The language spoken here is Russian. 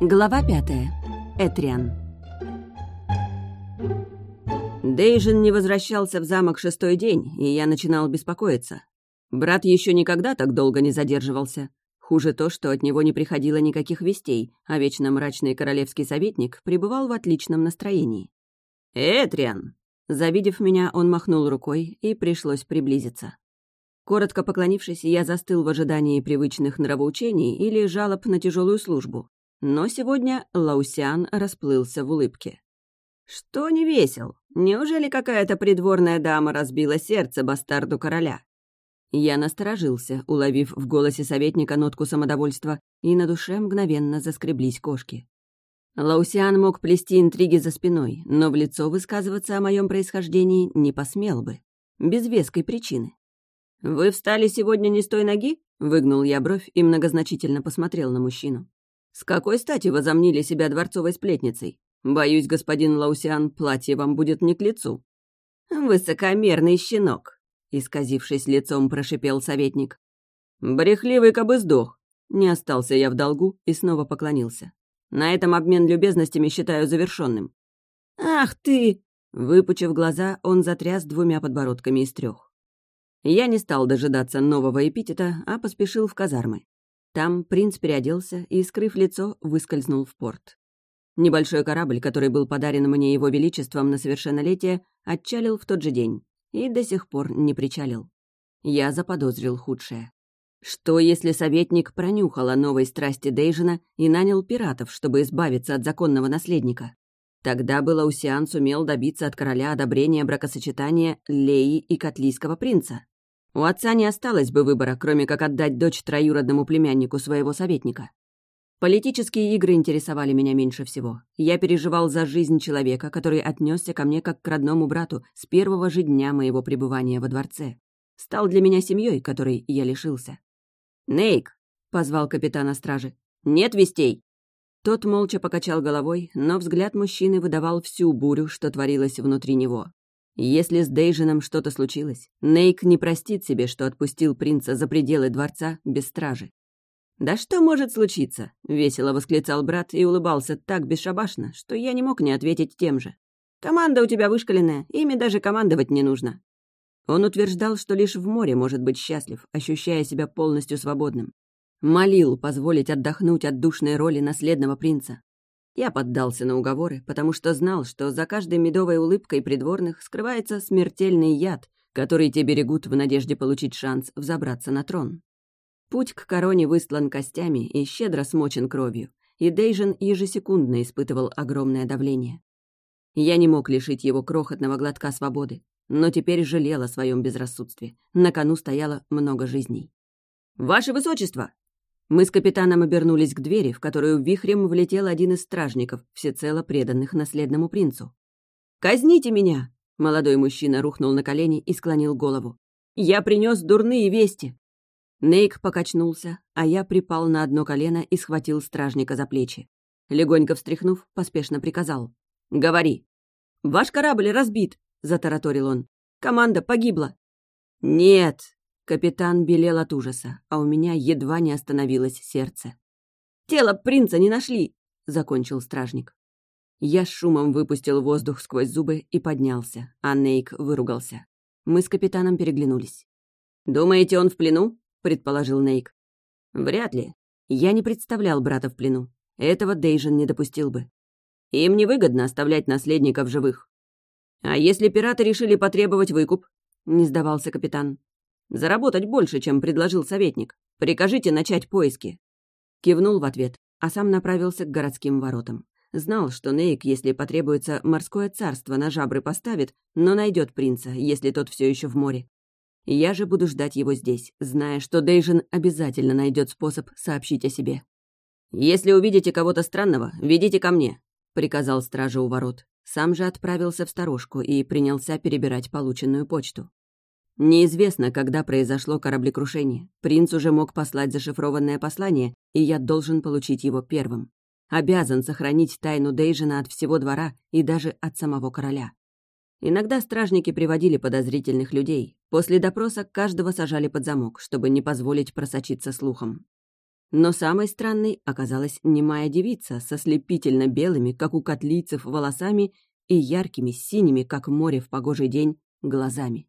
Глава пятая. Этриан. Дейжин не возвращался в замок шестой день, и я начинал беспокоиться. Брат еще никогда так долго не задерживался. Хуже то, что от него не приходило никаких вестей, а вечно мрачный королевский советник пребывал в отличном настроении. «Этриан!» Завидев меня, он махнул рукой, и пришлось приблизиться. Коротко поклонившись, я застыл в ожидании привычных нравоучений или жалоб на тяжелую службу. Но сегодня Лаусян расплылся в улыбке. «Что не весел? Неужели какая-то придворная дама разбила сердце бастарду короля?» Я насторожился, уловив в голосе советника нотку самодовольства, и на душе мгновенно заскреблись кошки. Лаусиан мог плести интриги за спиной, но в лицо высказываться о моем происхождении не посмел бы. Без веской причины. «Вы встали сегодня не с той ноги?» — выгнул я бровь и многозначительно посмотрел на мужчину. «С какой стати возомнили себя дворцовой сплетницей? Боюсь, господин Лаусиан, платье вам будет не к лицу». «Высокомерный щенок», — исказившись лицом, прошипел советник. «Брехливый кабы сдох». Не остался я в долгу и снова поклонился. На этом обмен любезностями считаю завершенным. «Ах ты!» Выпучив глаза, он затряс двумя подбородками из трех. Я не стал дожидаться нового эпитета, а поспешил в казармы. Там принц переоделся и, скрыв лицо, выскользнул в порт. Небольшой корабль, который был подарен мне его величеством на совершеннолетие, отчалил в тот же день и до сих пор не причалил. Я заподозрил худшее. Что, если советник пронюхал о новой страсти Дейжина и нанял пиратов, чтобы избавиться от законного наследника? Тогда бы Лаусиан сумел добиться от короля одобрения бракосочетания Леи и Котлийского принца. У отца не осталось бы выбора, кроме как отдать дочь троюродному племяннику своего советника. Политические игры интересовали меня меньше всего. Я переживал за жизнь человека, который отнесся ко мне как к родному брату с первого же дня моего пребывания во дворце. Стал для меня семьей, которой я лишился. «Нейк!» — позвал капитана стражи. «Нет вестей!» Тот молча покачал головой, но взгляд мужчины выдавал всю бурю, что творилось внутри него. Если с Дейжином что-то случилось, Нейк не простит себе, что отпустил принца за пределы дворца без стражи. «Да что может случиться?» — весело восклицал брат и улыбался так бесшабашно, что я не мог не ответить тем же. «Команда у тебя вышкаленная, ими даже командовать не нужно». Он утверждал, что лишь в море может быть счастлив, ощущая себя полностью свободным. Молил позволить отдохнуть от душной роли наследного принца. Я поддался на уговоры, потому что знал, что за каждой медовой улыбкой придворных скрывается смертельный яд, который те берегут в надежде получить шанс взобраться на трон. Путь к короне выстлан костями и щедро смочен кровью, и Дейжен ежесекундно испытывал огромное давление. Я не мог лишить его крохотного глотка свободы, но теперь жалел о своем безрассудстве. На кону стояло много жизней. «Ваше высочество!» Мы с капитаном обернулись к двери, в которую вихрем влетел один из стражников, всецело преданных наследному принцу. «Казните меня!» Молодой мужчина рухнул на колени и склонил голову. «Я принес дурные вести!» Нейк покачнулся, а я припал на одно колено и схватил стражника за плечи. Легонько встряхнув, поспешно приказал. «Говори!» «Ваш корабль разбит!» — затараторил он. «Команда погибла!» «Нет!» Капитан белел от ужаса, а у меня едва не остановилось сердце. «Тело принца не нашли!» — закончил стражник. Я шумом выпустил воздух сквозь зубы и поднялся, а Нейк выругался. Мы с капитаном переглянулись. «Думаете, он в плену?» — предположил Нейк. «Вряд ли. Я не представлял брата в плену. Этого Дейжен не допустил бы. Им невыгодно оставлять наследников живых. А если пираты решили потребовать выкуп?» — не сдавался капитан. Заработать больше, чем предложил советник. Прикажите начать поиски». Кивнул в ответ, а сам направился к городским воротам. Знал, что Нейк, если потребуется, морское царство на жабры поставит, но найдет принца, если тот все еще в море. Я же буду ждать его здесь, зная, что Дейжин обязательно найдет способ сообщить о себе. «Если увидите кого-то странного, ведите ко мне», — приказал стража у ворот. Сам же отправился в сторожку и принялся перебирать полученную почту. Неизвестно, когда произошло кораблекрушение. Принц уже мог послать зашифрованное послание, и я должен получить его первым. Обязан сохранить тайну Дейжина от всего двора и даже от самого короля. Иногда стражники приводили подозрительных людей. После допроса каждого сажали под замок, чтобы не позволить просочиться слухом. Но самой странной оказалась немая девица со слепительно белыми, как у котлийцев, волосами и яркими, синими, как море в погожий день, глазами.